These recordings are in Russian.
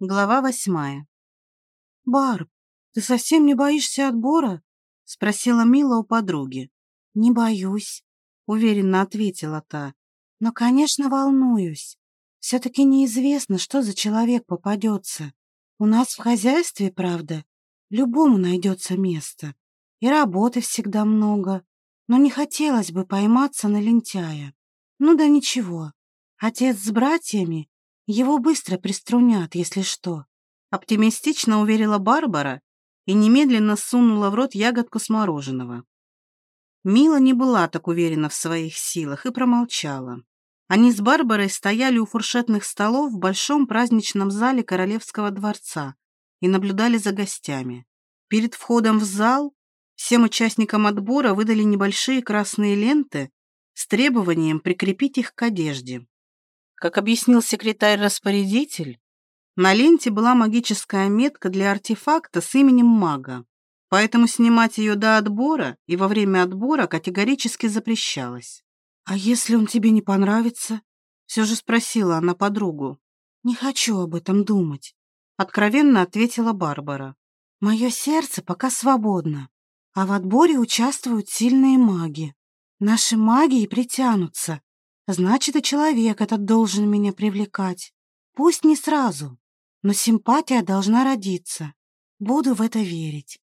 Глава восьмая. «Барб, ты совсем не боишься отбора?» — спросила Мила у подруги. «Не боюсь», — уверенно ответила та. «Но, конечно, волнуюсь. Все-таки неизвестно, что за человек попадется. У нас в хозяйстве, правда, любому найдется место. И работы всегда много. Но не хотелось бы пойматься на лентяя. Ну да ничего. Отец с братьями его быстро приструнят, если что. Оптимистично уверила Барбара и немедленно сунула в рот ягодку с мороженого. Мила не была так уверена в своих силах и промолчала. Они с Барбарой стояли у фуршетных столов в большом праздничном зале Королевского дворца и наблюдали за гостями. Перед входом в зал всем участникам отбора выдали небольшие красные ленты с требованием прикрепить их к одежде. Как объяснил секретарь-распорядитель, на ленте была магическая метка для артефакта с именем мага, поэтому снимать ее до отбора и во время отбора категорически запрещалось. «А если он тебе не понравится?» Все же спросила она подругу. «Не хочу об этом думать», — откровенно ответила Барбара. «Мое сердце пока свободно, а в отборе участвуют сильные маги. Наши маги и притянутся, Значит, и человек этот должен меня привлекать. Пусть не сразу, но симпатия должна родиться. Буду в это верить.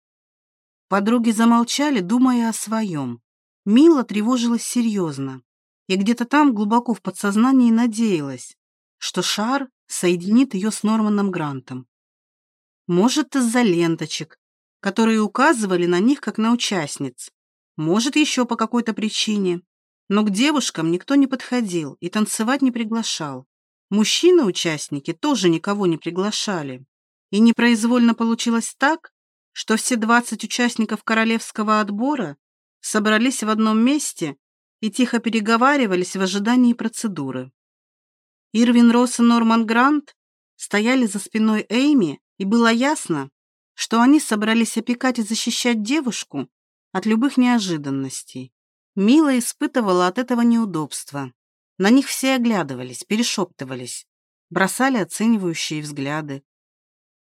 Подруги замолчали, думая о своем. Мила тревожилась серьезно и где-то там глубоко в подсознании надеялась, что шар соединит ее с Норманом Грантом. Может, из-за ленточек, которые указывали на них как на участниц, может, еще по какой-то причине. Но к девушкам никто не подходил и танцевать не приглашал. Мужчины-участники тоже никого не приглашали. И непроизвольно получилось так, что все 20 участников королевского отбора собрались в одном месте и тихо переговаривались в ожидании процедуры. Ирвин Росс и Норман Грант стояли за спиной Эйми, и было ясно, что они собрались опекать и защищать девушку от любых неожиданностей. Мила испытывала от этого неудобства. На них все оглядывались, перешептывались, бросали оценивающие взгляды.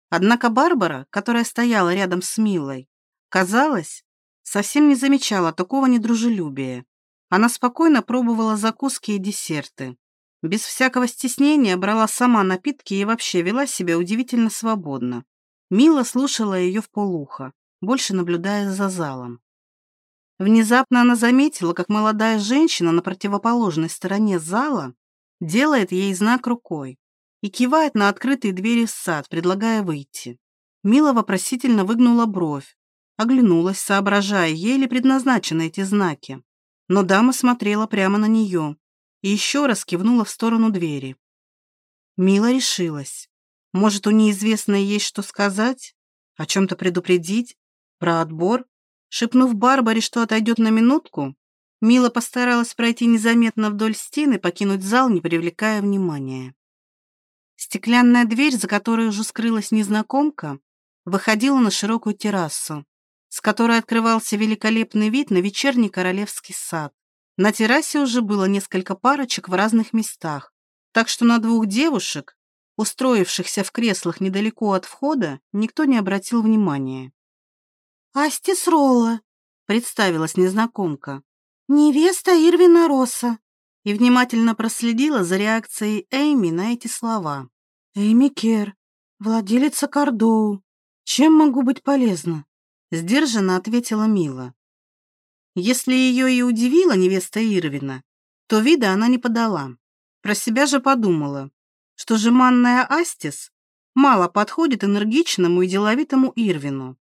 Однако Барбара, которая стояла рядом с Милой, казалось, совсем не замечала такого недружелюбия. Она спокойно пробовала закуски и десерты. Без всякого стеснения брала сама напитки и вообще вела себя удивительно свободно. Мила слушала ее в полухо, больше наблюдая за залом. Внезапно она заметила, как молодая женщина на противоположной стороне зала делает ей знак рукой и кивает на открытые двери в сад, предлагая выйти. Мила вопросительно выгнула бровь, оглянулась, соображая, ей ли предназначены эти знаки. Но дама смотрела прямо на нее и еще раз кивнула в сторону двери. Мила решилась. Может, у неизвестной есть что сказать? О чем-то предупредить? Про отбор? Шепнув Барбаре, что отойдет на минутку, Мила постаралась пройти незаметно вдоль стены, покинуть зал, не привлекая внимания. Стеклянная дверь, за которой уже скрылась незнакомка, выходила на широкую террасу, с которой открывался великолепный вид на вечерний королевский сад. На террасе уже было несколько парочек в разных местах, так что на двух девушек, устроившихся в креслах недалеко от входа, никто не обратил внимания. «Астис Ролла», — представилась незнакомка. «Невеста Ирвина Росса». И внимательно проследила за реакцией Эйми на эти слова. «Эйми Кер, владелица Кардоу. Чем могу быть полезна?» Сдержанно ответила Мила. Если ее и удивила невеста Ирвина, то вида она не подала. Про себя же подумала, что жеманная Астис мало подходит энергичному и деловитому Ирвину.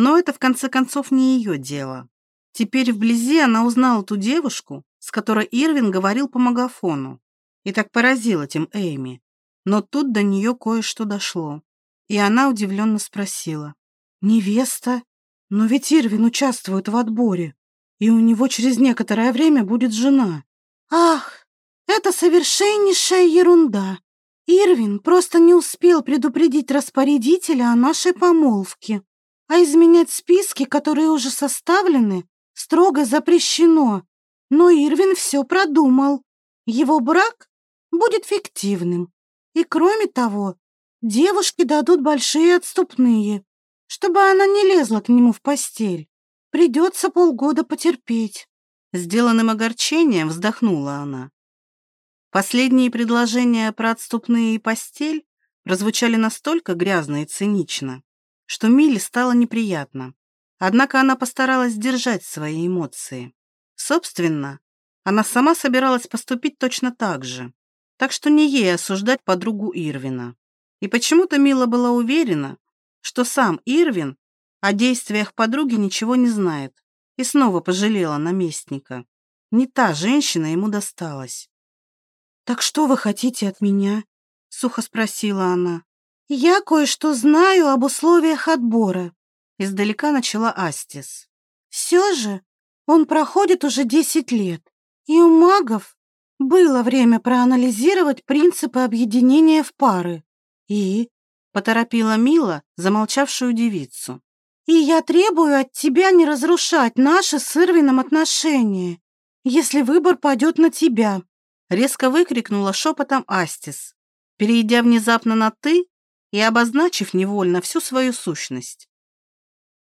Но это, в конце концов, не ее дело. Теперь вблизи она узнала ту девушку, с которой Ирвин говорил по магафону. И так поразила тем Эйми. Но тут до нее кое-что дошло. И она удивленно спросила. «Невеста? Но ведь Ирвин участвует в отборе, и у него через некоторое время будет жена». «Ах, это совершеннейшая ерунда. Ирвин просто не успел предупредить распорядителя о нашей помолвке. А изменять списки, которые уже составлены, строго запрещено. Но Ирвин все продумал. Его брак будет фиктивным. И кроме того, девушке дадут большие отступные, чтобы она не лезла к нему в постель. Придется полгода потерпеть. Сделанным огорчением вздохнула она. Последние предложения про отступные и постель прозвучали настолько грязно и цинично, что Миле стало неприятно. Однако она постаралась сдержать свои эмоции. Собственно, она сама собиралась поступить точно так же, так что не ей осуждать подругу Ирвина. И почему-то Мила была уверена, что сам Ирвин о действиях подруги ничего не знает, и снова пожалела наместника. Не та женщина ему досталась. «Так что вы хотите от меня?» — сухо спросила она. «Я кое-что знаю об условиях отбора», — издалека начала Астис. «Все же он проходит уже десять лет, и у магов было время проанализировать принципы объединения в пары. И...» — поторопила Мила замолчавшую девицу. «И я требую от тебя не разрушать наши с Ирвином отношения, если выбор падет на тебя резко выкрикнула шепотом Астис, перейдя внезапно на «ты» и обозначив невольно всю свою сущность.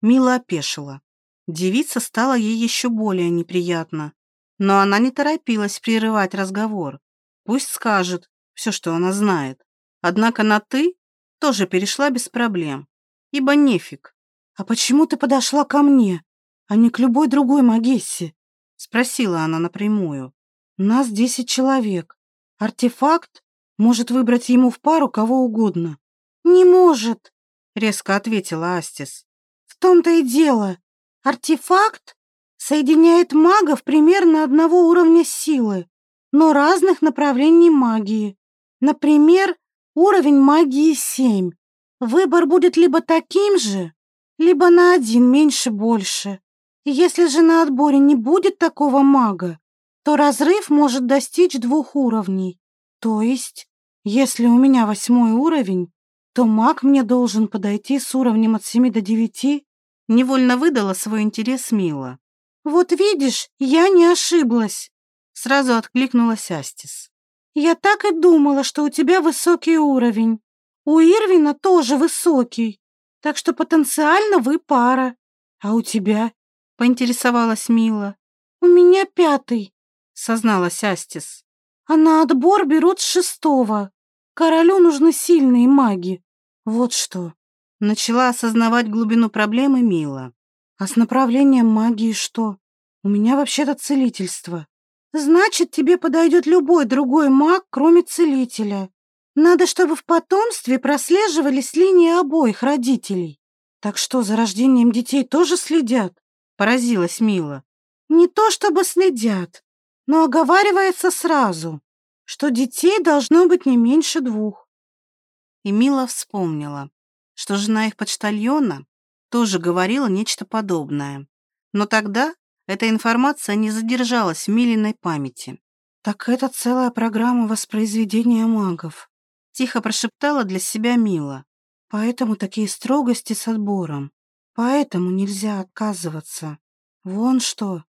Мила опешила. Девица стала ей еще более неприятна, но она не торопилась прерывать разговор. Пусть скажет все, что она знает. Однако на «ты» тоже перешла без проблем, ибо нефиг. «А почему ты подошла ко мне, а не к любой другой Магессе?» спросила она напрямую. Нас десять человек. Артефакт может выбрать ему в пару кого угодно. Не может, резко ответила Астис. В том-то и дело. Артефакт соединяет магов примерно одного уровня силы, но разных направлений магии. Например, уровень магии 7. Выбор будет либо таким же, либо на один меньше больше. Если же на отборе не будет такого мага, то разрыв может достичь двух уровней. То есть, если у меня восьмой уровень, то маг мне должен подойти с уровнем от семи до девяти. Невольно выдала свой интерес Мила. «Вот видишь, я не ошиблась!» Сразу откликнулась Астис. «Я так и думала, что у тебя высокий уровень. У Ирвина тоже высокий, так что потенциально вы пара. А у тебя?» — поинтересовалась Мила. «У меня пятый созналась Астис. А на отбор берут с шестого. Королю нужны сильные маги. Вот что. Начала осознавать глубину проблемы Мила. А с направлением магии что? У меня вообще-то целительство. Значит, тебе подойдет любой другой маг, кроме целителя. Надо, чтобы в потомстве прослеживались линии обоих родителей. Так что, за рождением детей тоже следят? Поразилась Мила. Не то чтобы следят, но оговаривается сразу, что детей должно быть не меньше двух. И Мила вспомнила, что жена их почтальона тоже говорила нечто подобное. Но тогда эта информация не задержалась в Милиной памяти. «Так это целая программа воспроизведения магов», тихо прошептала для себя Мила. «Поэтому такие строгости с отбором. Поэтому нельзя отказываться. Вон что,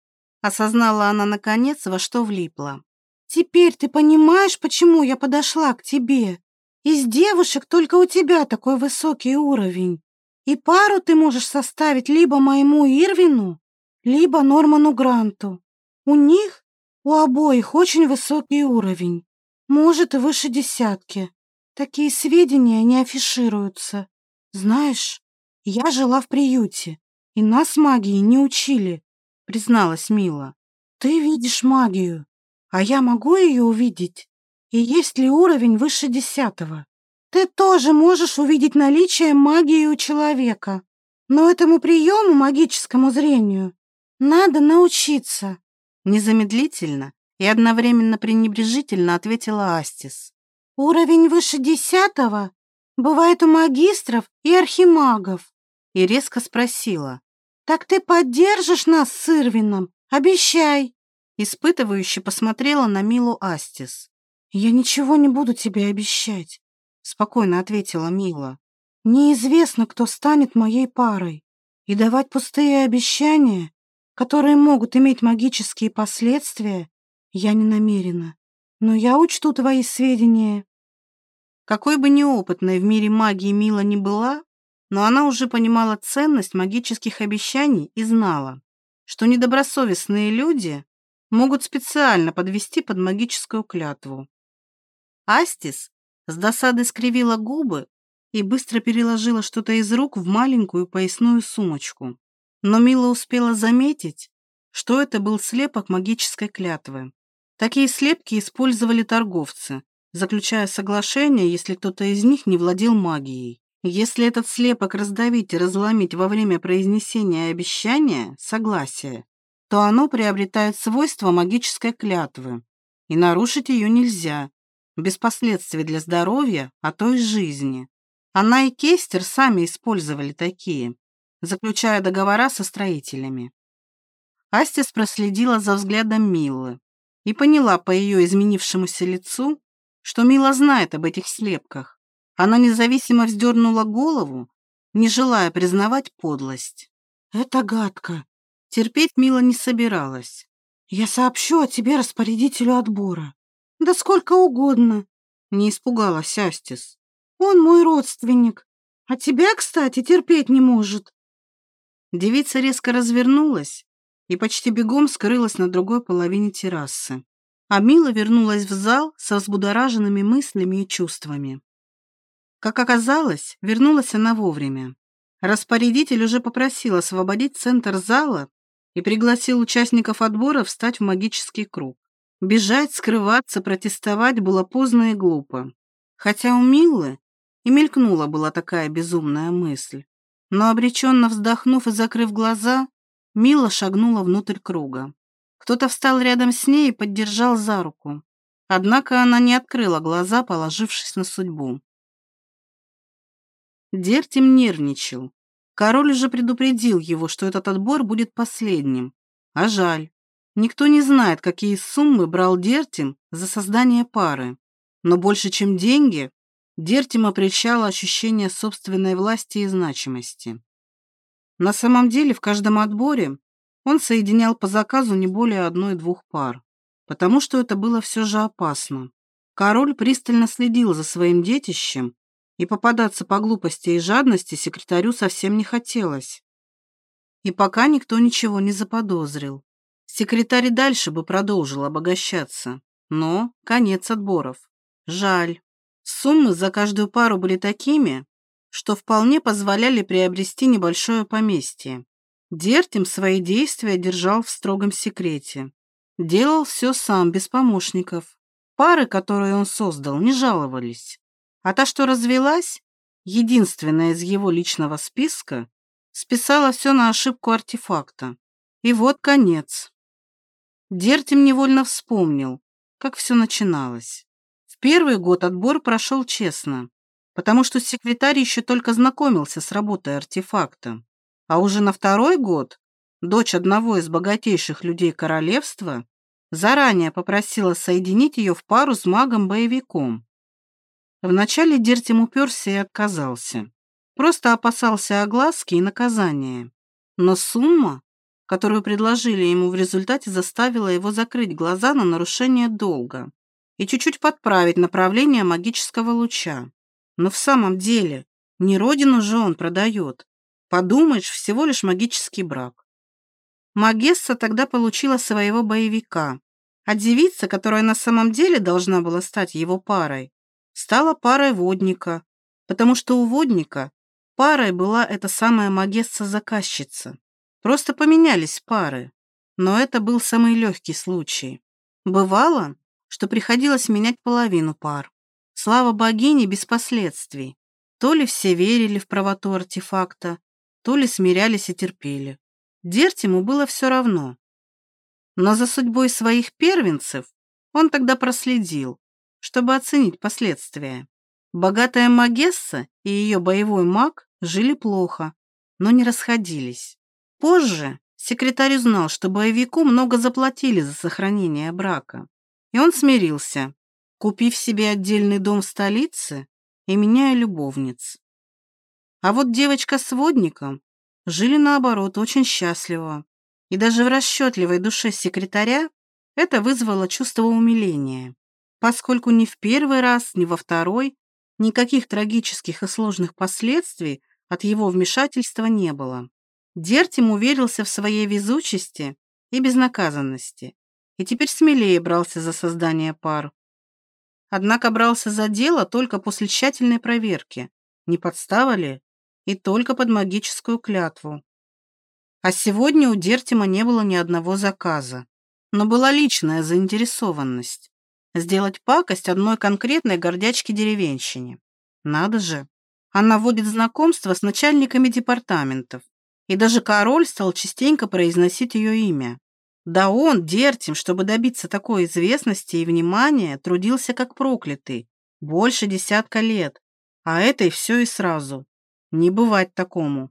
Осознала она, наконец, во что влипла. «Теперь ты понимаешь, почему я подошла к тебе? Из девушек только у тебя такой высокий уровень. И пару ты можешь составить либо моему Ирвину, либо Норману Гранту. У них, у обоих, очень высокий уровень. Может, и выше десятки. Такие сведения не афишируются. Знаешь, я жила в приюте, и нас магии не учили призналась Мила. Ты видишь магию, а я могу ее увидеть? И есть ли уровень выше десятого? Ты тоже можешь увидеть наличие магии у человека. Но этому приему, магическому зрению, надо научиться. Незамедлительно и одновременно пренебрежительно ответила Астис. Уровень выше десятого бывает у магистров и архимагов. И резко спросила. «Так ты поддержишь нас с Ирвином? Обещай!» Испытывающе посмотрела на Милу Астис. «Я ничего не буду тебе обещать», — спокойно ответила Мила. «Неизвестно, кто станет моей парой, и давать пустые обещания, которые могут иметь магические последствия, я не намерена. Но я учту твои сведения Какой бы неопытной в мире магии Мила ни была, но она уже понимала ценность магических обещаний и знала, что недобросовестные люди могут специально подвести под магическую клятву. Астис с досадой скривила губы и быстро переложила что-то из рук в маленькую поясную сумочку. Но Мила успела заметить, что это был слепок магической клятвы. Такие слепки использовали торговцы, заключая соглашение, если кто-то из них не владел магией. Если этот слепок раздавить и разломить во время произнесения обещания, согласия, то оно приобретает свойства магической клятвы, и нарушить ее нельзя, без последствий для здоровья, а то и жизни. Она и Кестер сами использовали такие, заключая договора со строителями. Астис проследила за взглядом Милы и поняла по ее изменившемуся лицу, что Мила знает об этих слепках. Она независимо вздернула голову, не желая признавать подлость. «Это гадко», Терпеть Мила не собиралась. «Я сообщу о тебе распорядителю отбора». «Да сколько угодно», — не испугалась Астис. «Он мой родственник, а тебя, кстати, терпеть не может». Девица резко развернулась и почти бегом скрылась на другой половине террасы. А Мила вернулась в зал со взбудораженными мыслями и чувствами. Как оказалось, вернулась она вовремя. Распорядитель уже попросил освободить центр зала и пригласил участников отбора встать в магический круг. Бежать, скрываться, протестовать было поздно и глупо. Хотя у Милы и мелькнула была такая безумная мысль. Но обреченно вздохнув и закрыв глаза, Мила шагнула внутрь круга. Кто-то встал рядом с ней и поддержал за руку. Однако она не открыла глаза, положившись на судьбу. Дертим нервничал. Король уже предупредил его, что этот отбор будет последним. А жаль. Никто не знает, какие суммы брал Дертим за создание пары. Но больше, чем деньги, Дертима прельщало ощущение собственной власти и значимости. На самом деле, в каждом отборе он соединял по заказу не более одной-двух пар, потому что это было все же опасно. Король пристально следил за своим детищем и попадаться по глупости и жадности секретарю совсем не хотелось. И пока никто ничего не заподозрил. Секретарь дальше бы продолжил обогащаться. Но конец отборов. Жаль. Суммы за каждую пару были такими, что вполне позволяли приобрести небольшое поместье. Дертим свои действия держал в строгом секрете. Делал все сам, без помощников. Пары, которые он создал, не жаловались. А та, что развелась, единственная из его личного списка, списала все на ошибку артефакта. И вот конец. Дертим невольно вспомнил, как все начиналось. В первый год отбор прошел честно, потому что секретарь еще только знакомился с работой артефакта. А уже на второй год дочь одного из богатейших людей королевства заранее попросила соединить ее в пару с магом-боевиком. Вначале Дертим уперся и отказался. Просто опасался огласки и наказания. Но сумма, которую предложили ему в результате, заставила его закрыть глаза на нарушение долга и чуть-чуть подправить направление магического луча. Но в самом деле, не родину же он продает. Подумаешь, всего лишь магический брак. Магесса тогда получила своего боевика, а девица, которая на самом деле должна была стать его парой, стала парой водника, потому что у водника парой была эта самая магесса-заказчица. Просто поменялись пары, но это был самый легкий случай. Бывало, что приходилось менять половину пар. Слава богине без последствий. То ли все верили в правоту артефакта, то ли смирялись и терпели. Дертиму было все равно. Но за судьбой своих первенцев он тогда проследил чтобы оценить последствия. Богатая Магесса и ее боевой маг жили плохо, но не расходились. Позже секретарь узнал, что боевику много заплатили за сохранение брака, и он смирился, купив себе отдельный дом в столице и меняя любовниц. А вот девочка с водником жили наоборот очень счастливо, и даже в расчетливой душе секретаря это вызвало чувство умиления поскольку ни в первый раз, ни во второй Никаких трагических и сложных последствий от его вмешательства не было. Дертим уверился в своей везучести и безнаказанности, и теперь смелее брался за создание пар. Однако брался за дело только после тщательной проверки, не подстава ли, и только под магическую клятву. А сегодня у Дертима не было ни одного заказа, но была личная заинтересованность сделать пакость одной конкретной гордячке-деревенщине. Надо же, она вводит знакомство с начальниками департаментов, и даже король стал частенько произносить ее имя. Да он, Дертим, чтобы добиться такой известности и внимания, трудился как проклятый, больше десятка лет, а этой все и сразу. Не бывать такому.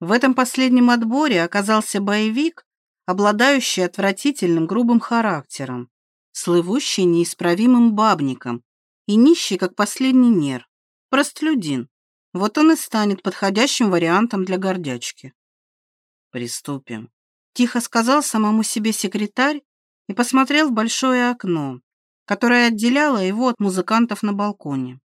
В этом последнем отборе оказался боевик, обладающий отвратительным грубым характером, слывущий неисправимым бабником и нищий, как последний нер. Простолюдин. Вот он и станет подходящим вариантом для гордячки. «Приступим», — тихо сказал самому себе секретарь и посмотрел в большое окно, которое отделяло его от музыкантов на балконе.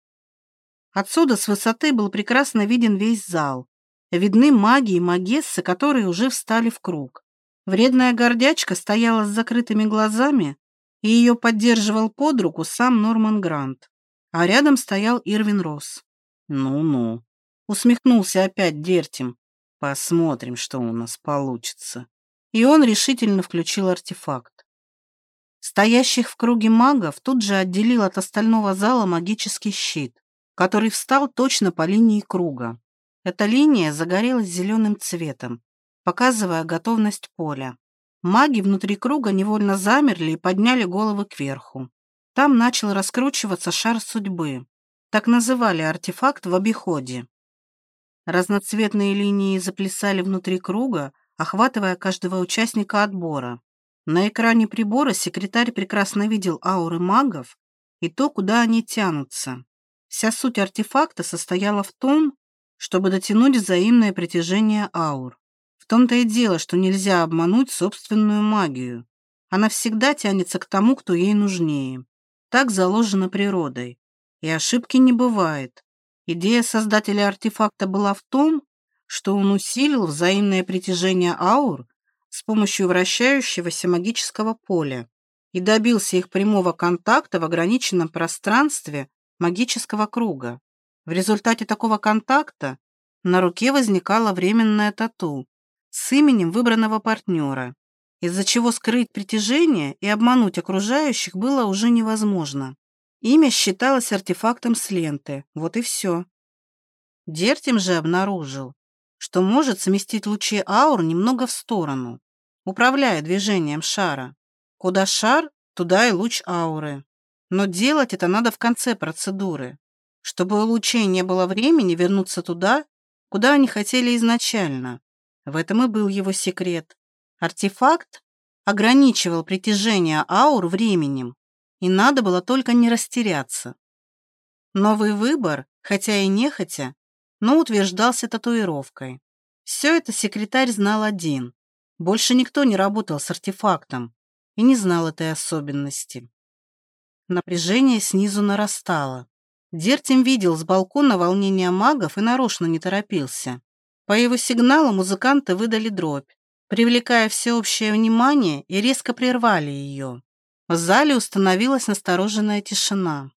Отсюда с высоты был прекрасно виден весь зал. Видны маги и магессы, которые уже встали в круг. Вредная гордячка стояла с закрытыми глазами, и ее поддерживал под руку сам Норман Грант. А рядом стоял Ирвин Росс. «Ну-ну», — усмехнулся опять Дертим. «Посмотрим, что у нас получится». И он решительно включил артефакт. Стоящих в круге магов тут же отделил от остального зала магический щит который встал точно по линии круга. Эта линия загорелась зеленым цветом, показывая готовность поля. Маги внутри круга невольно замерли и подняли головы кверху. Там начал раскручиваться шар судьбы. Так называли артефакт в обиходе. Разноцветные линии заплясали внутри круга, охватывая каждого участника отбора. На экране прибора секретарь прекрасно видел ауры магов и то, куда они тянутся. Вся суть артефакта состояла в том, чтобы дотянуть взаимное притяжение аур. В том-то и дело, что нельзя обмануть собственную магию. Она всегда тянется к тому, кто ей нужнее. Так заложено природой. И ошибки не бывает. Идея создателя артефакта была в том, что он усилил взаимное притяжение аур с помощью вращающегося магического поля и добился их прямого контакта в ограниченном пространстве магического круга. В результате такого контакта на руке возникала временная тату с именем выбранного партнера, из-за чего скрыть притяжение и обмануть окружающих было уже невозможно. Имя считалось артефактом с ленты, вот и все. Дертим же обнаружил, что может сместить лучи аур немного в сторону, управляя движением шара. Куда шар, туда и луч ауры. Но делать это надо в конце процедуры, чтобы у лучей не было времени вернуться туда, куда они хотели изначально. В этом и был его секрет. Артефакт ограничивал притяжение аур временем, и надо было только не растеряться. Новый выбор, хотя и нехотя, но утверждался татуировкой. Все это секретарь знал один. Больше никто не работал с артефактом и не знал этой особенности. Напряжение снизу нарастало. Дертим видел с балкона волнение магов и нарочно не торопился. По его сигналу музыканты выдали дробь, привлекая всеобщее внимание и резко прервали ее. В зале установилась настороженная тишина.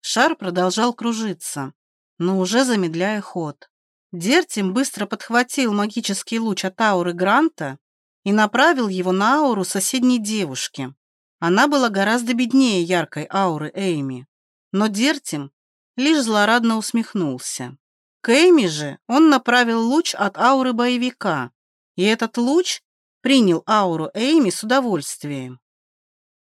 Шар продолжал кружиться, но уже замедляя ход. Дертим быстро подхватил магический луч от ауры Гранта и направил его на ауру соседней девушки. Она была гораздо беднее яркой ауры Эйми. Но Дертим лишь злорадно усмехнулся. К Эйми же он направил луч от ауры боевика, и этот луч принял ауру Эйми с удовольствием.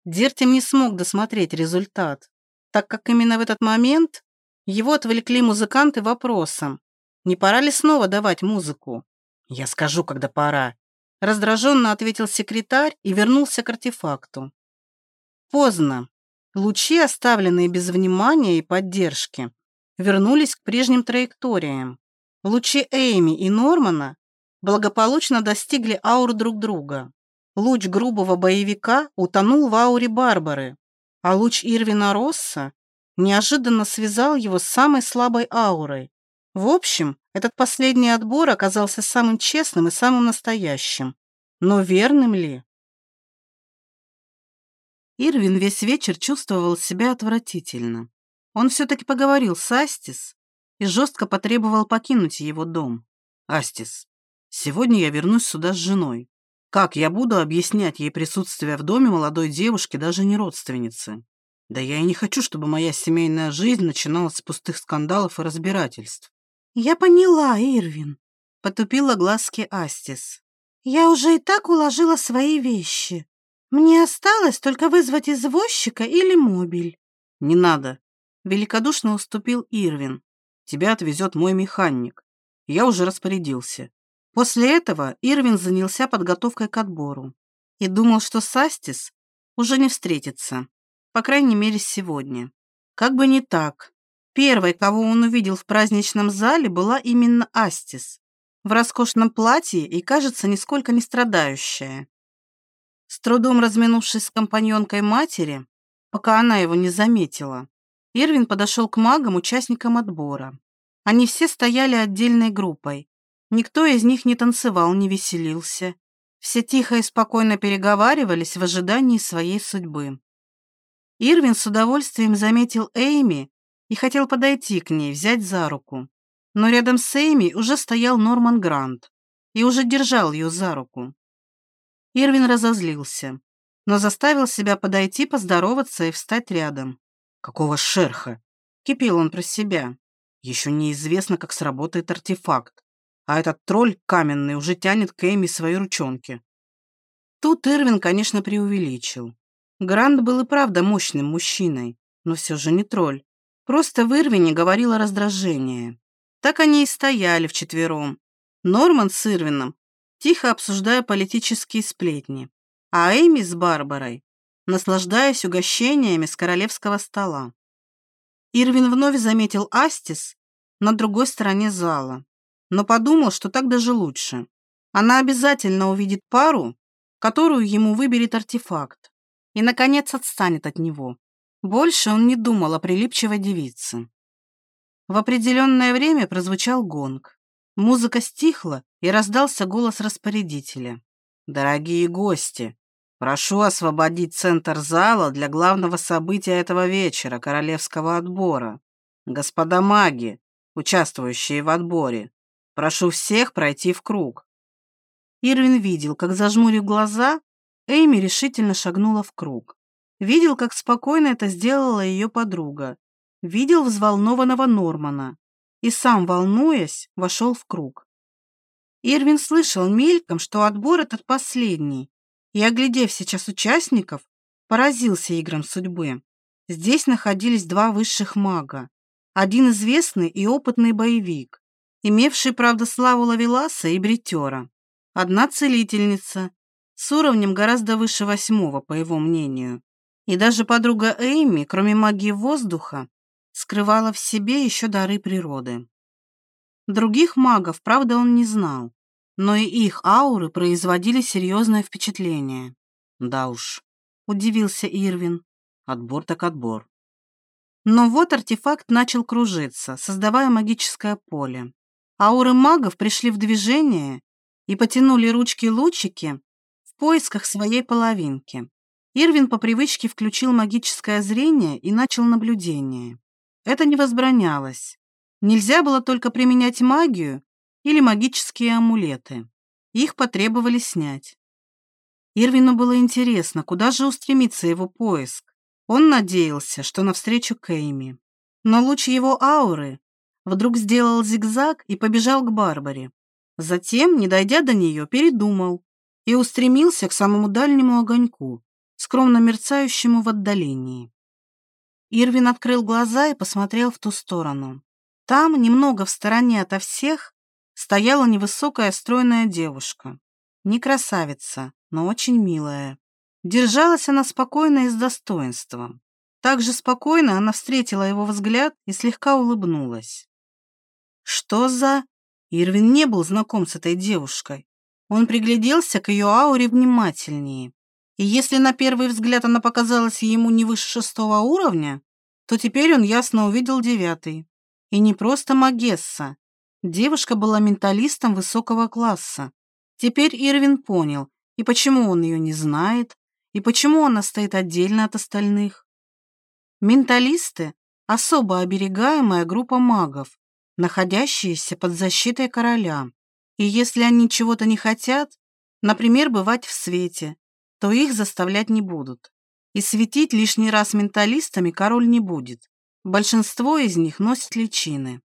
Дертим не смог досмотреть результат, так как именно в этот момент его отвлекли музыканты вопросом, не пора ли снова давать музыку. «Я скажу, когда пора», — раздраженно ответил секретарь и вернулся к артефакту. Поздно. Лучи, оставленные без внимания и поддержки, вернулись к прежним траекториям. Лучи Эйми и Нормана благополучно достигли аур друг друга. Луч грубого боевика утонул в ауре Барбары, а луч Ирвина Росса неожиданно связал его с самой слабой аурой. В общем, этот последний отбор оказался самым честным и самым настоящим. Но верным ли? Ирвин весь вечер чувствовал себя отвратительно. Он все-таки поговорил с Астис и жестко потребовал покинуть его дом. «Астис, сегодня я вернусь сюда с женой. Как я буду объяснять ей присутствие в доме молодой девушки, даже не родственницы? Да я и не хочу, чтобы моя семейная жизнь начиналась с пустых скандалов и разбирательств». «Я поняла, Ирвин», — потупила глазки Астис. «Я уже и так уложила свои вещи. Мне осталось только вызвать извозчика или мобиль». «Не надо», — великодушно уступил Ирвин. «Тебя отвезет мой механик. Я уже распорядился». После этого Ирвин занялся подготовкой к отбору и думал, что с Астис уже не встретится, по крайней мере, сегодня. Как бы не так. Первой, кого он увидел в праздничном зале, была именно Астис, в роскошном платье и, кажется, нисколько не страдающая. С трудом разминувшись с компаньонкой матери, пока она его не заметила, Ирвин подошел к магам, участникам отбора. Они все стояли отдельной группой. Никто из них не танцевал, не веселился. Все тихо и спокойно переговаривались в ожидании своей судьбы. Ирвин с удовольствием заметил Эйми и хотел подойти к ней, взять за руку. Но рядом с Эйми уже стоял Норман Грант и уже держал ее за руку. Ирвин разозлился, но заставил себя подойти, поздороваться и встать рядом. «Какого шерха?» — кипел он про себя. «Еще неизвестно, как сработает артефакт, а этот тролль каменный уже тянет к Эми свои ручонки». Тут Ирвин, конечно, преувеличил. Грант был и правда мощным мужчиной, но все же не тролль. Просто в Ирвине говорило раздражение. Так они и стояли вчетвером. Норман с Ирвином тихо обсуждая политические сплетни, а Эми с Барбарой, наслаждаясь угощениями с королевского стола. Ирвин вновь заметил Астис на другой стороне зала, но подумал, что так даже лучше. Она обязательно увидит пару, которую ему выберет артефакт, и, наконец, отстанет от него. Больше он не думал о прилипчивой девице. В определенное время прозвучал гонг. Музыка стихла, и раздался голос распорядителя. «Дорогие гости, прошу освободить центр зала для главного события этого вечера, королевского отбора. Господа маги, участвующие в отборе, прошу всех пройти в круг». Ирвин видел, как, зажмурив глаза, Эйми решительно шагнула в круг. Видел, как спокойно это сделала ее подруга. Видел взволнованного Нормана и сам, волнуясь, вошел в круг. Ирвин слышал мельком, что отбор этот последний, и, оглядев сейчас участников, поразился играм судьбы. Здесь находились два высших мага. Один известный и опытный боевик, имевший, правда, славу Лавеласа и Бритера. Одна целительница, с уровнем гораздо выше восьмого, по его мнению. И даже подруга Эйми, кроме магии воздуха, скрывала в себе еще дары природы. Других магов, правда, он не знал, но и их ауры производили серьезное впечатление. Да уж, удивился Ирвин. Отбор так отбор. Но вот артефакт начал кружиться, создавая магическое поле. Ауры магов пришли в движение и потянули ручки-лучики в поисках своей половинки. Ирвин по привычке включил магическое зрение и начал наблюдение. Это не возбранялось. Нельзя было только применять магию или магические амулеты. Их потребовали снять. Ирвину было интересно, куда же устремится его поиск. Он надеялся, что навстречу Кейми. Но луч его ауры вдруг сделал зигзаг и побежал к Барбаре. Затем, не дойдя до нее, передумал и устремился к самому дальнему огоньку, скромно мерцающему в отдалении. Ирвин открыл глаза и посмотрел в ту сторону. Там, немного в стороне ото всех, стояла невысокая стройная девушка. Не красавица, но очень милая. Держалась она спокойно и с достоинством. Так же спокойно она встретила его взгляд и слегка улыбнулась. Что за... Ирвин не был знаком с этой девушкой. Он пригляделся к ее ауре внимательнее. И если на первый взгляд она показалась ему не выше шестого уровня, то теперь он ясно увидел девятый. И не просто Магесса. Девушка была менталистом высокого класса. Теперь Ирвин понял, и почему он ее не знает, и почему она стоит отдельно от остальных. Менталисты – особо оберегаемая группа магов, находящиеся под защитой короля. И если они чего-то не хотят, например, бывать в свете, то их заставлять не будут. И светить лишний раз менталистами король не будет. Большинство из них носит личины.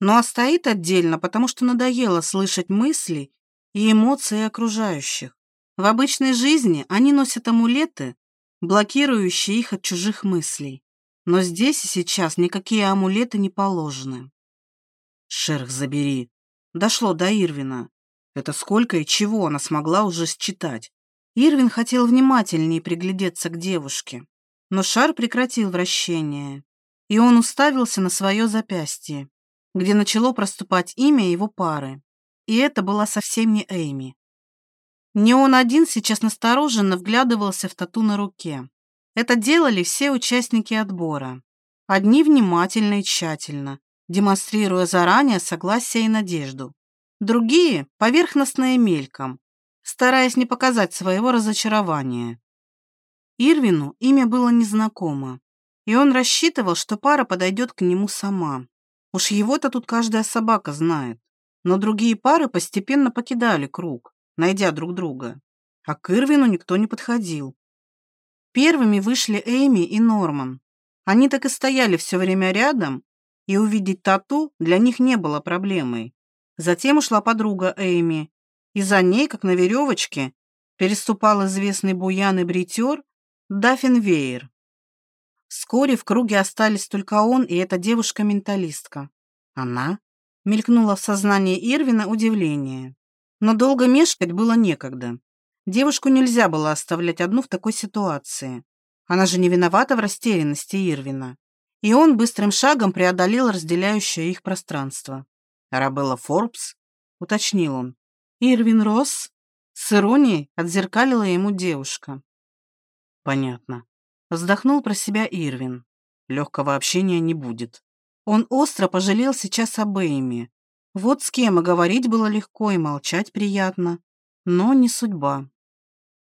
Ну а стоит отдельно, потому что надоело слышать мысли и эмоции окружающих. В обычной жизни они носят амулеты, блокирующие их от чужих мыслей. Но здесь и сейчас никакие амулеты не положены. Шерх, забери. Дошло до Ирвина. Это сколько и чего она смогла уже считать. Ирвин хотел внимательнее приглядеться к девушке, но шар прекратил вращение, и он уставился на свое запястье, где начало проступать имя его пары. И это была совсем не Эйми. Не он один сейчас настороженно вглядывался в тату на руке. Это делали все участники отбора. Одни внимательно и тщательно, демонстрируя заранее согласие и надежду. Другие – поверхностно и мельком, стараясь не показать своего разочарования. Ирвину имя было незнакомо, и он рассчитывал, что пара подойдет к нему сама. Уж его-то тут каждая собака знает. Но другие пары постепенно покидали круг, найдя друг друга. А к Ирвину никто не подходил. Первыми вышли Эйми и Норман. Они так и стояли все время рядом, и увидеть тату для них не было проблемой. Затем ушла подруга Эйми, и за ней, как на веревочке, переступал известный буян и бритер Даффин Вейер. Вскоре в круге остались только он и эта девушка-менталистка. Она? Мелькнула в сознании Ирвина удивление. Но долго мешкать было некогда. Девушку нельзя было оставлять одну в такой ситуации. Она же не виновата в растерянности Ирвина. И он быстрым шагом преодолел разделяющее их пространство. «Арабелла Форбс?» — уточнил он. «Ирвин Росс?» С иронией отзеркалила ему девушка. «Понятно». Вздохнул про себя Ирвин. Легкого общения не будет. Он остро пожалел сейчас об Эйме, вот с кем и говорить было легко, и молчать приятно. Но не судьба.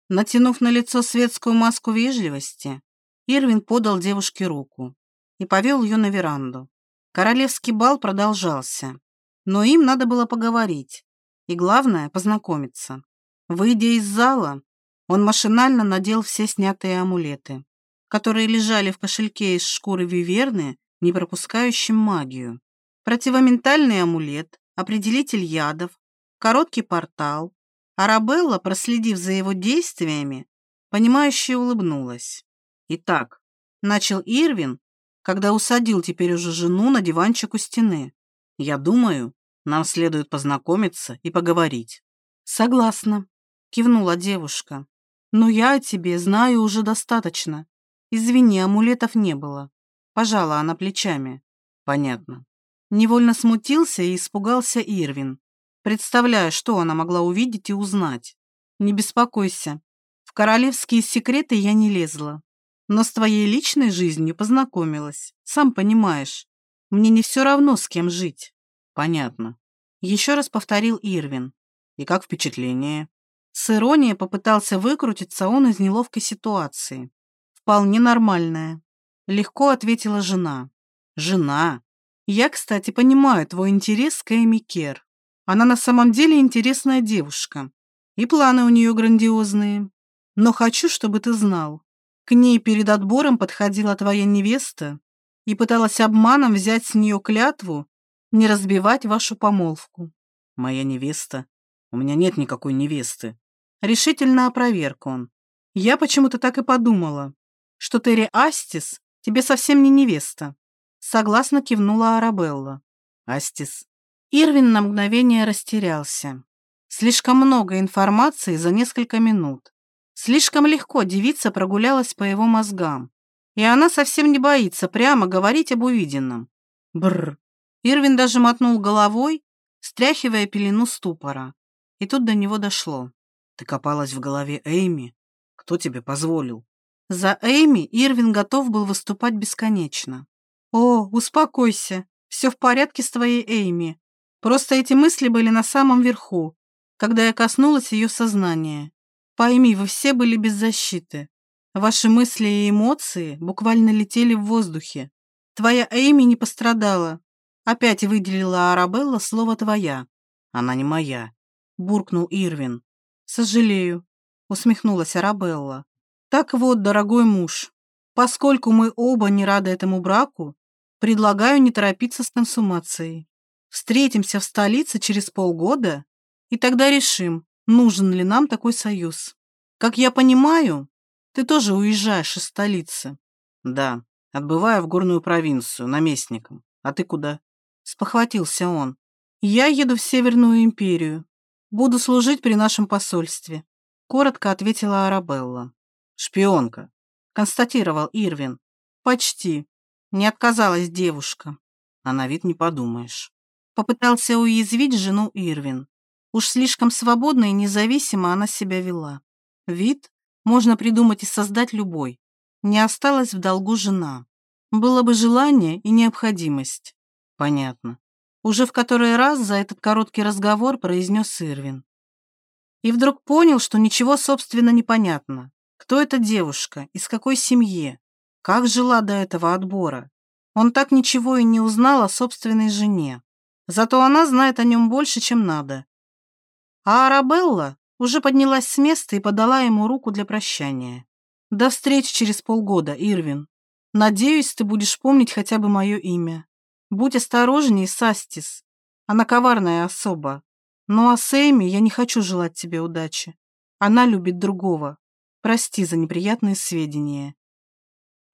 Натянув на лицо светскую маску вежливости, Ирвин подал девушке руку и повел ее на веранду. Королевский бал продолжался, но им надо было поговорить и, главное, познакомиться. Выйдя из зала, он машинально надел все снятые амулеты, которые лежали в кошельке из шкуры виверны, не пропускающим магию противоментальный амулет, определитель ядов, короткий портал. Арабелла, проследив за его действиями, понимающе улыбнулась. «Итак», — начал Ирвин, когда усадил теперь уже жену на диванчик у стены. «Я думаю, нам следует познакомиться и поговорить». «Согласна», — кивнула девушка. «Но я о тебе знаю уже достаточно. Извини, амулетов не было». Пожала она плечами. «Понятно. Невольно смутился и испугался Ирвин, представляя, что она могла увидеть и узнать. «Не беспокойся. В королевские секреты я не лезла. Но с твоей личной жизнью познакомилась. Сам понимаешь, мне не все равно, с кем жить». «Понятно». Еще раз повторил Ирвин. «И как впечатление?» С иронией попытался выкрутиться он из неловкой ситуации. «Вполне нормальная», — легко ответила жена. «Жена? Я, кстати, понимаю твой интерес к Эми Кер. Она на самом деле интересная девушка. И планы у нее грандиозные. Но хочу, чтобы ты знал. К ней перед отбором подходила твоя невеста и пыталась обманом взять с нее клятву не разбивать вашу помолвку. Моя невеста? У меня нет никакой невесты. Решительно опроверг он. Я почему-то так и подумала, что Терри Астис тебе совсем не невеста. Согласно кивнула Арабелла. Астис. Ирвин на мгновение растерялся. Слишком много информации за несколько минут. Слишком легко девица прогулялась по его мозгам. И она совсем не боится прямо говорить об увиденном. Бррр. Ирвин даже мотнул головой, стряхивая пелену ступора. И тут до него дошло. Ты копалась в голове Эйми? Кто тебе позволил? За Эйми Ирвин готов был выступать бесконечно. «О, успокойся, все в порядке с твоей Эйми. Просто эти мысли были на самом верху, когда я коснулась ее сознания. Пойми, вы все были без защиты. Ваши мысли и эмоции буквально летели в воздухе. Твоя Эйми не пострадала. Опять выделила Арабелла слово «твоя». Она не моя, буркнул Ирвин. Сожалею, усмехнулась Арабелла. Так вот, дорогой муж, поскольку мы оба не рады этому браку, предлагаю не торопиться с консумацией. Встретимся в столице через полгода, и тогда решим, нужен ли нам такой союз. Как я понимаю, ты тоже уезжаешь из столицы. Да, отбывая в горную провинцию, наместником. А ты куда? Спохватился он. Я еду в Северную империю. Буду служить при нашем посольстве. Коротко ответила Арабелла. Шпионка, констатировал Ирвин. Почти. Не отказалась девушка. А на вид не подумаешь. Попытался уязвить жену Ирвин. Уж слишком свободно и независимо она себя вела. Вид можно придумать и создать любой. Не осталась в долгу жена. Было бы желание и необходимость. Понятно. Уже в который раз за этот короткий разговор произнес Ирвин. И вдруг понял, что ничего, собственно, не понятно. Кто эта девушка, из какой семьи, как жила до этого отбора. Он так ничего и не узнал о собственной жене. Зато она знает о нем больше, чем надо. А Арабелла уже поднялась с места и подала ему руку для прощания. «До встречи через полгода, Ирвин. Надеюсь, ты будешь помнить хотя бы мое имя. Будь осторожнее, Састис. Она коварная особа. Ну а Сэми я не хочу желать тебе удачи. Она любит другого. Прости за неприятные сведения».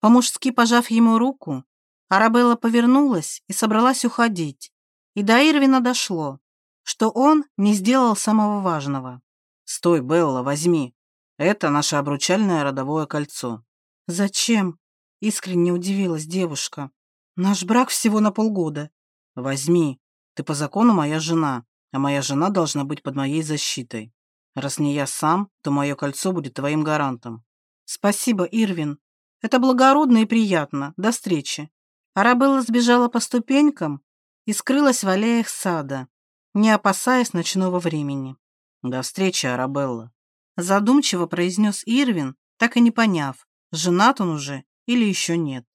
По-мужски пожав ему руку, Арабелла повернулась и собралась уходить. И до Ирвина дошло, что он не сделал самого важного. «Стой, Белла, возьми. Это наше обручальное родовое кольцо». «Зачем?» — искренне удивилась девушка. «Наш брак всего на полгода». «Возьми. Ты по закону моя жена, а моя жена должна быть под моей защитой. Раз не я сам, то мое кольцо будет твоим гарантом». «Спасибо, Ирвин. Это благородно и приятно. До встречи». Арабелла сбежала по ступенькам и скрылась в аллеях сада, не опасаясь ночного времени. «До встречи, Арабелла», — задумчиво произнес Ирвин, так и не поняв, женат он уже или еще нет.